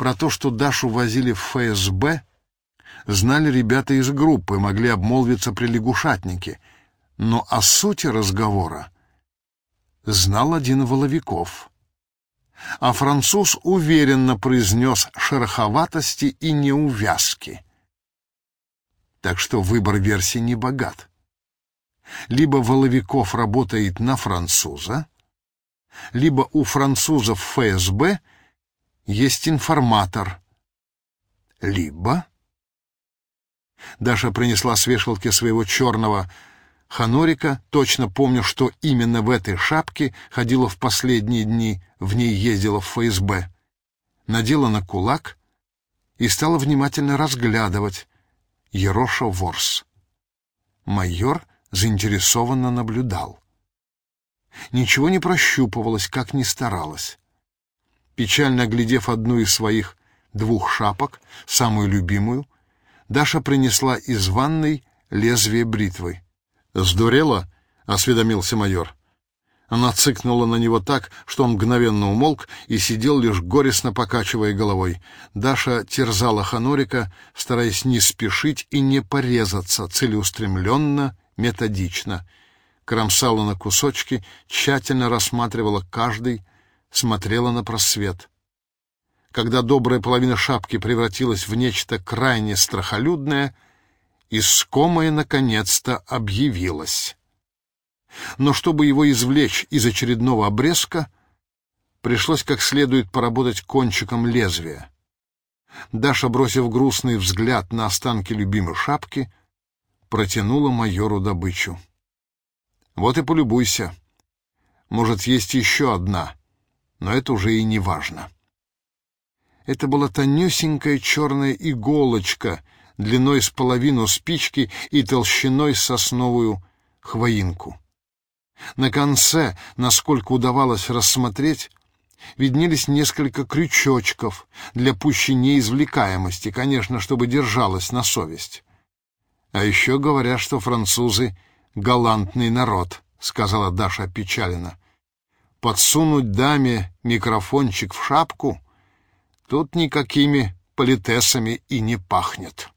Про то, что Дашу возили в ФСБ, знали ребята из группы, могли обмолвиться при лягушатнике. Но о сути разговора знал один Воловиков. А француз уверенно произнес шероховатости и неувязки. Так что выбор версии не богат. Либо Воловиков работает на француза, либо у французов ФСБ есть информатор, либо... Даша принесла с вешалки своего черного ханорика, точно помню, что именно в этой шапке ходила в последние дни, в ней ездила в ФСБ. Надела на кулак и стала внимательно разглядывать Ероша Ворс. Майор заинтересованно наблюдал. Ничего не прощупывалось, как ни старалась. Печально оглядев одну из своих двух шапок, самую любимую, Даша принесла из ванной лезвие бритвы. «Сдурела?» — осведомился майор. Она цыкнула на него так, что он мгновенно умолк и сидел лишь горестно покачивая головой. Даша терзала Ханорика, стараясь не спешить и не порезаться, целеустремленно, методично. Кромсала на кусочки, тщательно рассматривала каждый, смотрела на просвет. Когда добрая половина шапки превратилась в нечто крайне страхолюдное, искомое наконец-то объявилось. Но чтобы его извлечь из очередного обрезка, пришлось как следует поработать кончиком лезвия. Даша, бросив грустный взгляд на останки любимой шапки, протянула майору добычу. «Вот и полюбуйся. Может, есть еще одна, но это уже и не важно». Это была тонюсенькая черная иголочка длиной с половину спички и толщиной сосновую хвоинку. На конце, насколько удавалось рассмотреть, виднелись несколько крючочков для пущей неизвлекаемости, конечно, чтобы держалась на совесть. А еще говорят, что французы — галантный народ, — сказала Даша опечаленно. Подсунуть даме микрофончик в шапку — тут никакими политесами и не пахнет.